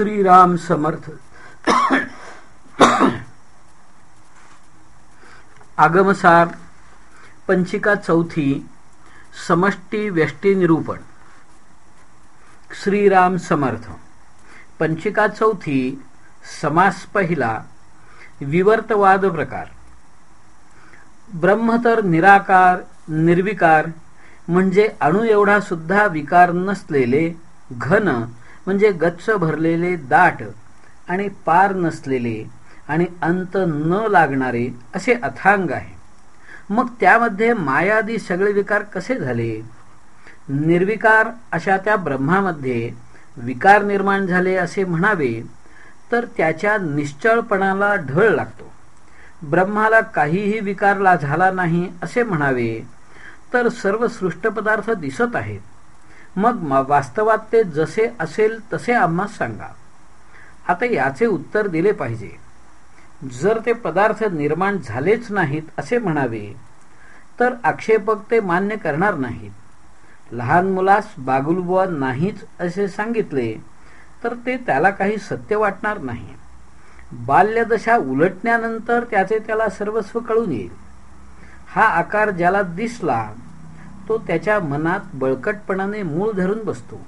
श्रीराम समर्थ. आगमसार पंचिका चौथी समष्टी व्यष्टी निरूपण. श्रीराम समर्थ. पंचिका चौथी समास पहिला विवर्तवाद प्रकार. ब्रह्म तर निराकार निर्विकार म्हणजे अणु एवढा सुद्धा विकार नसलेले घन म्हणजे गच्च भरलेले दाट आणि पार नसलेले आणि अंत न लागणारे असे अथांग आहे. मग त्यामध्ये मायादी सगळे विकार कसे झाले? निर्विकार अशा त्या ब्रह्मामध्ये विकार निर्माण झाले असे म्हणावे तर त्याच्या निश्चळपणाला ढळ लागतो. ब्रह्माला काहीही विकारला झाला नाही असे म्हणावे तर सर्व सृष्ट पदार्थ दिसत आहेत. मग वास्तवात ते जसे असेल तसे आम्हा सांगा. आता याचे उत्तर दिले पाहिजे. जर ते पदार्थ निर्माण झालेच नाहीत असे म्हणावे तर आक्षेपक ते मान्य करणार नाहीत. लहान मुलास बागुलबुवा नाहीच असे सांगितले तर ते त्याला काही सत्य वाटणार नाही. बाल्यदशा उलटण्यानंतर त्याचे त्याला सर्वस्व कळून येईल. हा आकार ज्याला दिसला तो त्याच्या मनात बळकटपणाने मूळ धरून बसतो.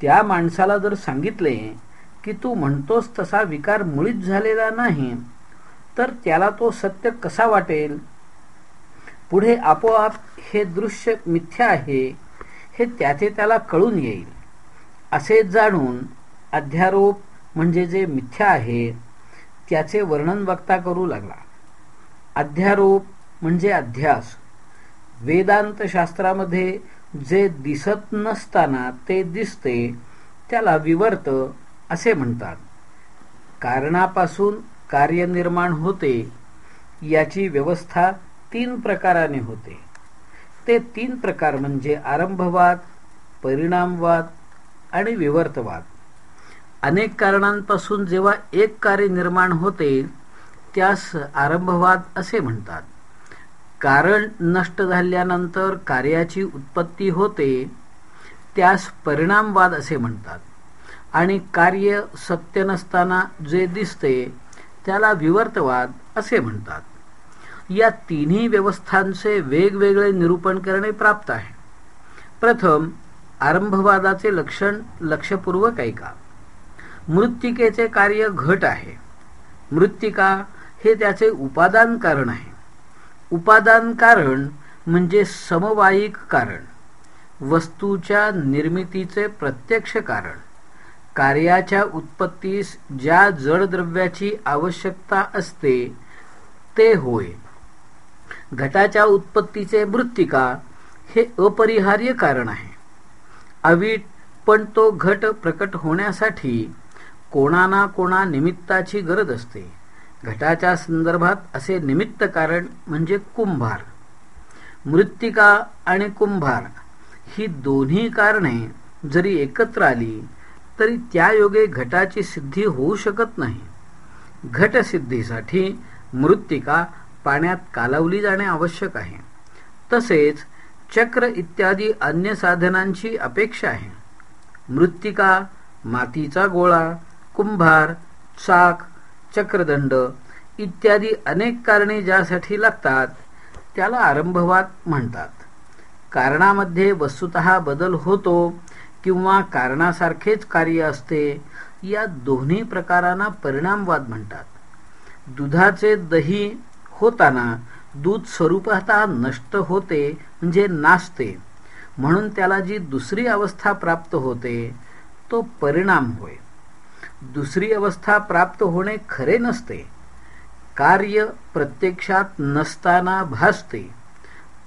त्या माणसाला जर सांगितले की तू म्हणतोस तसा विकार मुळीच झालेला नाही तर त्याला तो सत्य कसा वाटेल? पुढे आपोआप हे दृश्य मिथ्या आहे हे त्याचे त्याला कळून येईल. असे जाणून अध्यारोप म्हणजे जे मिथ्या आहे त्याचे वर्णन वक्ता करू लागला. अध्यारोप म्हणजे अध्यास. वेदांत शास्त्रामध्ये जे दिसत नसताना ते दिसते त्याला विवर्त असे म्हणतात. कारणापासून कार्य निर्माण होते याची व्यवस्था तीन प्रकाराने होते. ते तीन प्रकार म्हणजे आरंभवाद परिणामवाद आणि विवर्तवाद. अनेक कारणांपासून जेव्हा एक कार्य निर्माण होते त्यास आरंभवाद असे म्हणतात. कारण नष्ट झाल्यानंतर कार्याची उत्पत्ती होते त्यास परिणामवाद असे म्हणतात. आणि कार्य सत्य नसताना जे दिसते त्याला विवर्तवाद असे म्हणतात. या तिन्ही व्यवस्थांचे वेगवेगळे निरूपण करणे प्राप्त आहे. प्रथम आरंभवादाचे लक्षण लक्षपूर्वक ऐका. मृत्तिकेचे कार्य घट आहे. मृत्तिका हे त्याचे उपादान कारण आहे. उपादान कारण म्हणजे समवायिक कारण. वस्तूच्या निर्मितीचे प्रत्यक्ष कारण. कार्याच्या उत्पत्तीस ज्या जडद्रव्याची आवश्यकता असते ते होय. घटाच्या उत्पत्तीचे मृत्तिका हे अपरिहार्य कारण आहे. अवीट पण तो घट प्रकट होण्यासाठी कोणा ना कोणा निमित्ताची गरज असते. घटाच्या संदर्भात असे निमित्त कारण म्हणजे कुंभार. मृत्तिका आणि कुंभार ही दोन्ही कारणे जरी एकत्र आली तरी त्या योगे घटाची सिद्धी होऊ शकत नाही. घटसिद्धीसाठी मृत्तिका पाण्यात कालवली जाणे आवश्यक आहे. तसेच चक्र इत्यादी अन्य साधनांची अपेक्षा आहे. मृत्तिका मातीचा गोळा कुंभार चाक चक्रदंड इत्यादी अनेक कारणे ज्यासाठी लागतात त्याला आरंभवाद म्हणतात. कारणामध्ये वस्तुत बदल होतो किंवा कारणासारखेच कार्य असते या दोन्ही प्रकारांना परिणामवाद म्हणतात. दुधाचे दही होताना दूध स्वरूपात नष्ट होते म्हणजे नाचते म्हणून त्याला जी दुसरी अवस्था प्राप्त होते तो परिणाम होय. दुसरी अवस्था प्राप्त होणे खरे नसते. कार्य प्रत्यक्षात नसताना भासते.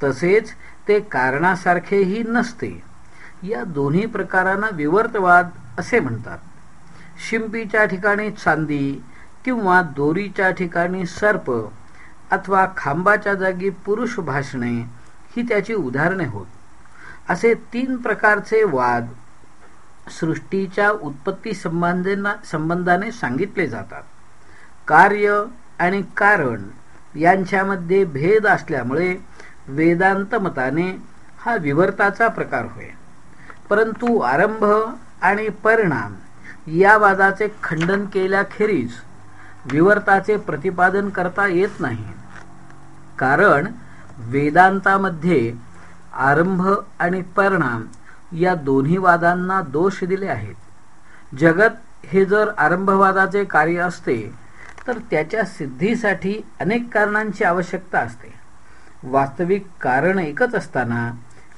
तसेच ते कारणासारखेही नसते. या दोन्ही प्रकारांना विवर्तवाद असे म्हणतात. शिंपीच्या ठिकाणी चांदी किंवा दोरीच्या ठिकाणी सर्प अथवा खांबाच्या जागी पुरुष भाषणे ही त्याची उदाहरणे होत. असे तीन प्रकारचे वाद सृष्टीच्या उत्पत्ती संबंधाने सांगितले जातात. कार्य आणि कारण यांच्यामध्ये भेद असल्यामुळे वेदांत मताने हा विवर्ताचा प्रकार होय. परंतु आरंभ आणि परिणाम या वादाचे खंडन केल्याखेरीज विवर्ताचे प्रतिपादन करता येत नाही. कारण वेदांतामध्ये आरंभ आणि परिणाम या दोन्ही वादांना दोष दिले आहेत. जगत हे जर आरंभवादाचे कार्य असते तर त्याच्या सिद्धीसाठी अनेक कारणांची आवश्यकता असते. वास्तविक कारण एकच असताना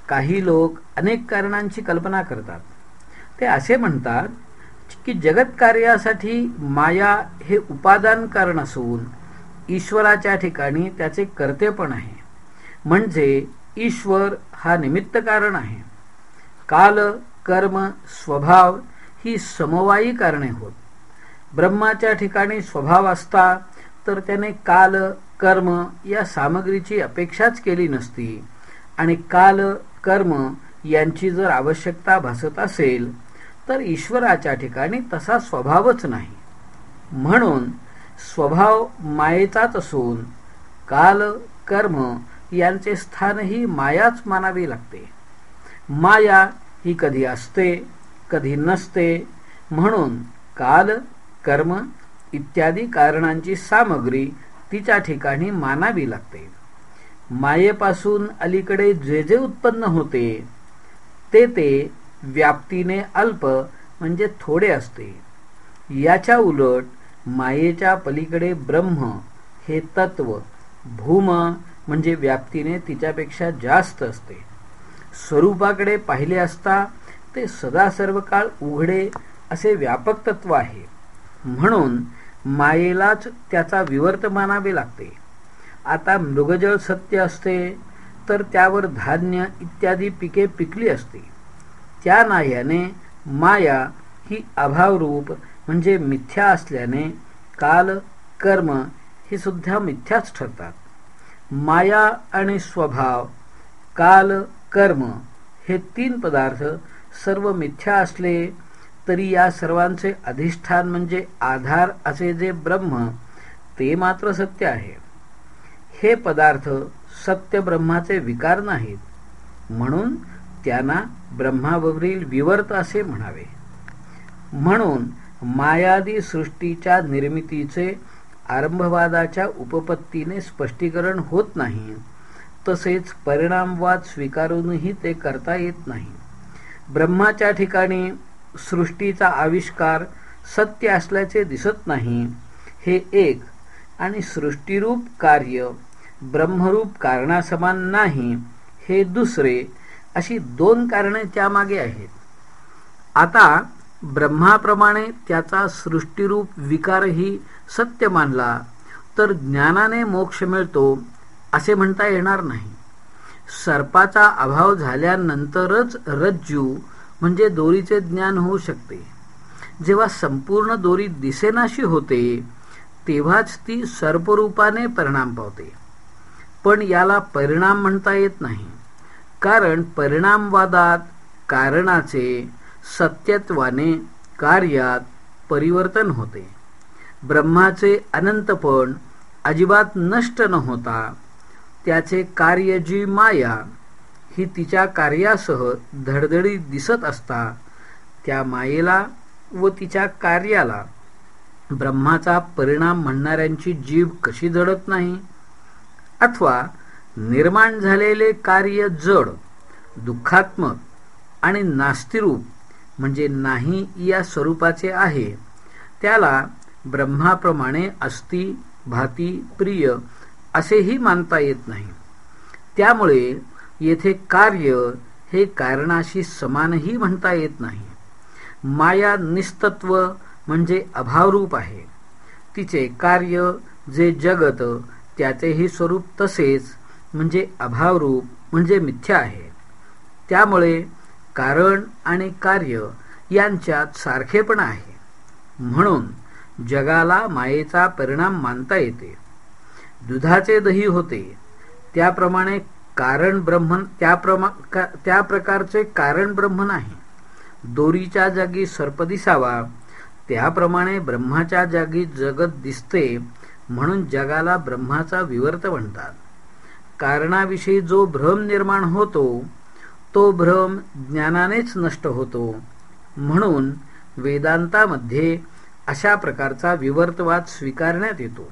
काही लोक अनेक कारणांची कल्पना करतात. ते असे म्हणतात की जगत कार्यासाठी माया हे उपादान कारण असून ईश्वराच्या ठिकाणी त्याचे कर्तेपण आहे. म्हणजे ईश्वर हा निमित्त कारण आहे. काल कर्म स्वभाव ही समवायी कारणे होत. ब्रह्माच्या ठिकाणी स्वभाव असता तर त्याने काल कर्म या सामग्रीची अपेक्षाच केली नसती. आणि काल कर्म यांची जर आवश्यकता भासत असेल तर ईश्वराच्या ठिकाणी तसा स्वभावच नाही. म्हणून स्वभाव मायेचाच असून काल कर्म यांचे स्थानही मायाच मानावी लागते. माया ही कधी असते कधी नसते. म्हणून काल कर्म इत्यादी कारणांची सामग्री तिच्या ठिकाणी मानावी लागते. मायेपासून अलीकडे जे जे उत्पन्न होते ते ते व्याप्तीने अल्प म्हणजे थोडे असते. याच्या उलट मायेच्या पलीकडे ब्रह्म हे तत्व भूम म्हणजे व्याप्तीने तिच्यापेक्षा जास्त असते. स्वरूपाकडे पाहिले असता ते सदा सर्व काळ उघडे असे व्यापक तत्व आहे. म्हणून मायेलाच त्याचा विवर्त मानावे लागते. आता मृगजळ सत्य असते तर त्यावर धान्य इत्यादी पिके पिकली असते. त्या नाह्याने माया ही अभावरूप म्हणजे मिथ्या असल्याने काल कर्म हे सुद्धा मिथ्याच ठरतात. माया आणि स्वभाव काल कर्म हे तीन पदार्थ सर्व मिथ्या असले तरी या सर्वांचे अधिष्ठान म्हणजे आधार असे जे ब्रह्म ते मात्र सत्य आहे. हे पदार्थ सत्य ब्रह्माचे विकार नाहीत. म्हणून त्यांना ब्रह्मावरील विवर्त असे म्हणावे. म्हणून मायादी सृष्टीच्या निर्मितीचे आरंभवादाच्या उपपत्तीने स्पष्टीकरण होत नाही. तसेच परिणामवाद स्वीकारूनही ते करता येत नाही. ब्रह्माच्या ठिकाणी सृष्टीचा आविष्कार सत्य असल्याचे दिसत नाही. हे एक आणि सृष्टीरूप कार्य ब्रह्मरूप कारणासमान नाही हे दुसरे अशी दोन कारणे त्यामागे आहेत. आता ब्रह्माप्रमाणे त्याचा सृष्टीरूप विकारही सत्य मानला तर ज्ञानाने मोक्ष मिळतो असे म्हणता येणार नाही. सर्पाचा अभाव झाल्यानंतरच रज्जू म्हणजे दोरीचे ज्ञान होऊ शकते. जेव्हा संपूर्ण दोरी दिसेनाशी होते तेव्हाच ती सर्परूपाने परिणाम पावते. पण याला परिणाम म्हणता येत नाही. कारण परिणामवादात कारणाचे सत्यत्वाने कार्यात परिवर्तन होते. ब्रह्माचे अनंतपण अजिबात नष्ट न होता त्याचे कार्य जी माया ही तिच्या कार्यासह धडधडी दिसत असता त्या मायेला व तिच्या कार्याला ब्रह्माचा परिणाम म्हणणाऱ्यांची जीव कशी जडत नाही? अथवा निर्माण झालेले कार्य जड दुःखात्मक आणि नास्तिरूप म्हणजे नाही या स्वरूपाचे आहे त्याला ब्रह्माप्रमाणे अस्ति भाती प्रिय असेही मानता येत नाही. त्यामुळे येथे कार्य हे कारणाशी समानही म्हणता येत नाही. माया निस्तत्व म्हणजे अभावरूप आहे. तिचे कार्य जे जगत त्याचेही स्वरूप तसेच म्हणजे अभावरूप म्हणजे मिथ्या आहे. त्यामुळे कारण आणि कार्य यांच्यात सारखेपणा आहे. म्हणून जगाला मायेचा परिणाम मानता येते. दुधाचे दही होते. त्याप्रमाणे कारण ब्रह्मन त्याप्रमा त्या प्रकारचे कारण ब्रह्म नाही. दोरीच्या जागी सर्प दिसावा त्याप्रमाणे ब्रह्माच्या जागी जगत दिसते म्हणून जगाला ब्रह्माचा विवर्त म्हणतात. कारणाविषयी जो भ्रम निर्माण होतो तो भ्रम ज्ञानानेच नष्ट होतो. म्हणून वेदांतामध्ये अशा प्रकारचा विवर्तवाद स्वीकारण्यात येतो.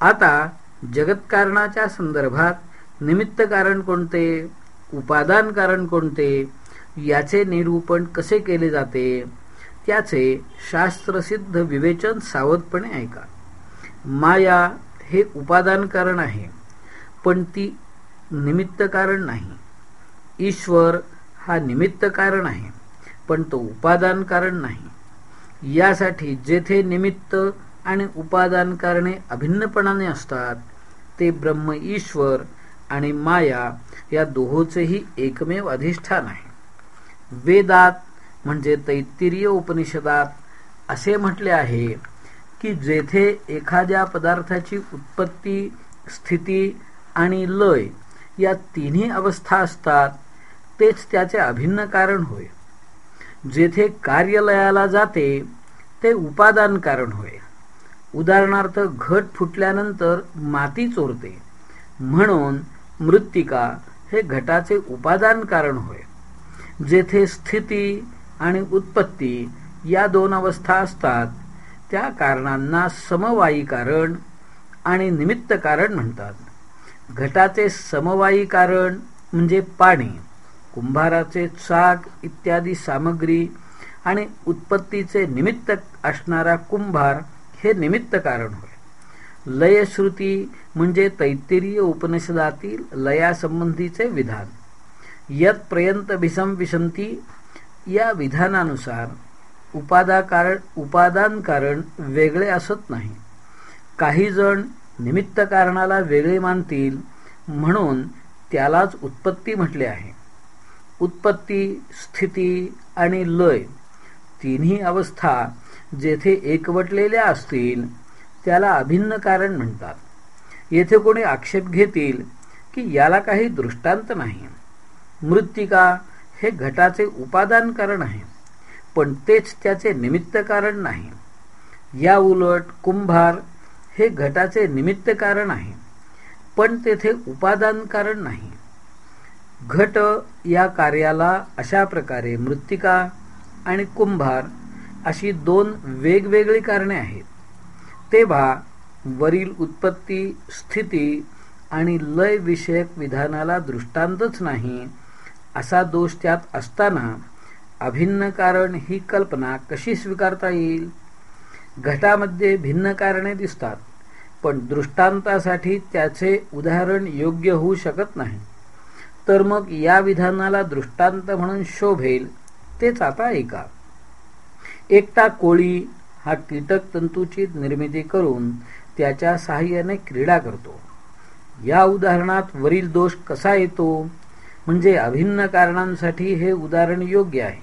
आता जगतकारणाच्या संदर्भात निमित्त कारण कोणते उपादान कारण कोणते याचे निरूपण कसे केले जाते त्याचे शास्त्रसिद्ध विवेचन सावधपणे ऐका. माया हे उपादान कारण आहे पण ती निमित्त कारण नाही. ईश्वर हा निमित्त कारण आहे पण तो उपादान कारण नाही. यासाठी जेथे निमित्त आणि उपादान कारणे अभिन्नपणाने असतात ते ब्रह्म ईश्वर आणि माया या दोहोचेही एकमेव अधिष्ठान आहे. वेदात म्हणजे तैत्तिरीय उपनिषदात असे म्हटले आहे की जेथे एखाद्या पदार्थाची उत्पत्ती स्थिती आणि लय या तिन्ही अवस्था असतात तेच त्याचे अभिन्न कारण होय. जेथे कार्यालयाला जाते ते उपादान कारण होय. उदाहरणार्थ घट फुटल्यानंतर माती चोरते. म्हणून मृत्तिका हे घटाचे उपादान कारण होय. जेथे स्थिती आणि उत्पत्ती या दोन अवस्था असतात त्या कारणांना समवायी कारण आणि निमित्त कारण म्हणतात. घटाचे समवायी कारण म्हणजे पाणी कुंभाराचे चाक इत्यादी सामग्री आणि उत्पत्तीचे निमित्त असणारा कुंभार हे निमित्त कारण होय. लयश्रुती म्हणजे तैत्तिरीय उपनिषदातील लयासंबंधीचे विधान. यत प्रयंत भिसम विसंती या विधानानुसार उपादा कारण उपादान कारण वेगळे असत नाही. काही जण निमित्त कारणाला वेगळे मानतील म्हणून त्यालाच उत्पत्ती म्हटले आहे. उत्पत्ती स्थिती आणि लय तिन्ही अवस्था जेथे एकवटलेल्या असतील त्याला अभिन्न कारण म्हणतात. येथे कोणी आक्षेप घेतील की याला काही दृष्टांत नाही. मृत्तिका हे घटाचे उपादान कारण आहे पण तेच त्याचे निमित्त कारण नाही. या उलट कुंभार हे घटाचे निमित्त कारण आहे पण तेथे उपादान कारण नाही. घट या कार्याला अशा प्रकारे मृत्तिका आणि कुंभार अशी दोन वेगवेगळी कारणे आहेत. तेव्हा वरील उत्पत्ती स्थिती आणि लय विषयक विधानाला दृष्टांतच नाही असा दोष त्यात असताना अभिन्न कारण ही कल्पना कशी स्वीकारता येईल? घटामध्ये भिन्न कारणे दिसतात पण दृष्टांतासाठी त्याचे उदाहरण योग्य होऊ शकत नाही. तर मग या विधानाला दृष्टांत म्हणून शोभेल तेच आता ऐका. एकटा कोळी हा कीटक तंतूची निर्मिती करून त्याच्या सहाय्याने क्रीडा करतो. या उदाहरणात वरील दोष कसा येतो? म्हणजे अभिन्न कारणांसाठी हे उदाहरण योग्य आहे.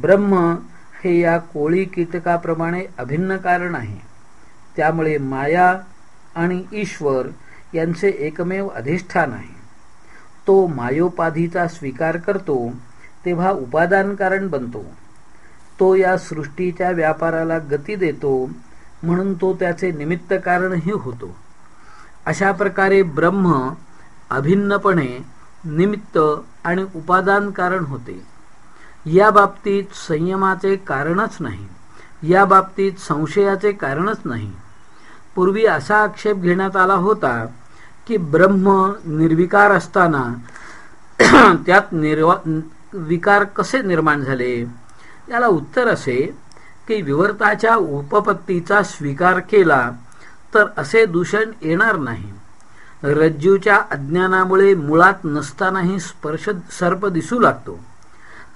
ब्रह्म हे या कोळी कीटकाप्रमाणे अभिन्न कारण आहे. त्यामुळे माया आणि ईश्वर यांचे एकमेव अधिष्ठान आहे. तो मायोपाधीचा स्वीकार करतो तेव्हा उपादान कारण बनतो. तो या सृष्टीच्या व्यापाराला गती देतो म्हणून तो त्याचे निमित्त कारणही होतो. अशा प्रकारे ब्रह्म अभिन्नपणे निमित्त आणि उपादान कारण होते. या बाबतीत संयमाचे कारणच नाही. या बाबतीत संशयाचे कारणच नाही. पूर्वी असा आक्षेप घेण्यात आला होता की ब्रह्म निर्विकार असताना त्यात निर्वा विकार कसे निर्माण झाले? याला उत्तर असे की विवर्ताच्या उपपत्तीचा स्वीकार केला तर असे दूषण येणार नाही. रज्जूच्या अज्ञानामुळे मुळात नसतानाही स्पर्श सर्प दिसू लागतो.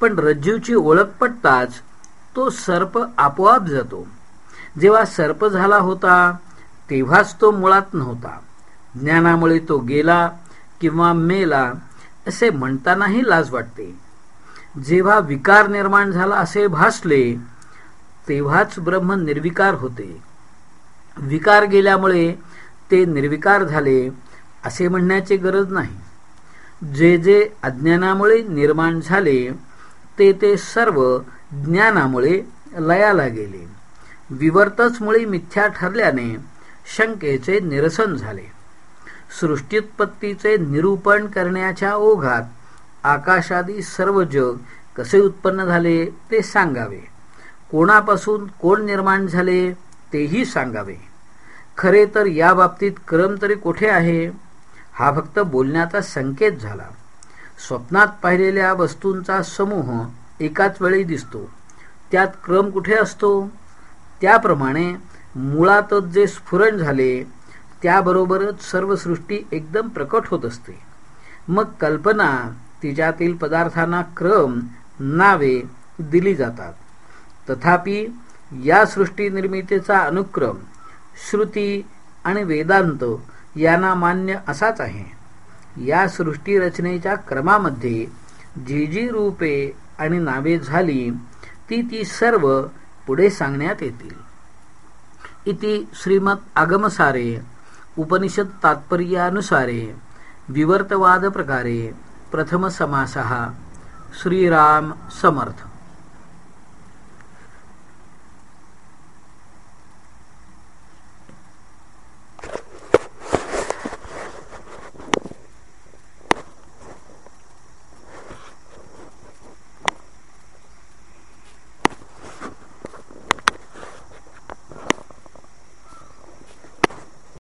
पण रज्जूची ओळख पटताच तो सर्प आपोआप जातो. जेव्हा सर्प झाला होता तेव्हाच तो मुळात नव्हता. ज्ञानामुळे तो गेला किंवा मेला असे म्हणतानाही लाज वाटते. जेव्हा विकार निर्माण झाला असे भासले तेव्हाच ब्रह्म निर्विकार होते. विकार गेल्यामुळे ते निर्विकार झाले असे म्हणण्याची गरज नाही. जे जे अज्ञानामुळे निर्माण झाले ते ते सर्व ज्ञानामुळे लयाला गेले. विवर्तचमुळे मिथ्या ठरल्याने शंकेचे निरसन झाले. सृष्टीत्पत्तीचे निरूपण करण्याच्या ओघात आकाशादी सर्व जग कसे उत्पन्न झाले ते सांगावे. कोणापासून कोण निर्माण झाले तेही सांगावे. खरे तर या बाबतीत क्रम तरी कोठे आहे? हा फक्त बोलण्याचा संकेत झाला. स्वप्नात पाहिलेल्या वस्तूंचा समूह एकाच वेळी दिसतो. त्यात क्रम कुठे असतो? त्याप्रमाणे मुळातच जे स्फुरण झाले त्याबरोबरच सर्व सृष्टी एकदम प्रकट होत असते. मग कल्पना तिच्यातील पदार्थांना क्रम नावे दिली जातात. तथापि या सृष्टी निर्मितीचा अनुक्रम श्रुती आणि वेदांत यांना मान्य असाच आहे. या सृष्टी रचनेच्या क्रमामध्ये जी जी रूपे आणि नावे झाली ती ती सर्व पुढे सांगण्यात येतील. इति श्रीमद आगमसारे उपनिषद तात्पर्यानुसारे विवर्तवाद प्रकारे प्रथम समासः श्रीराम समर्थ।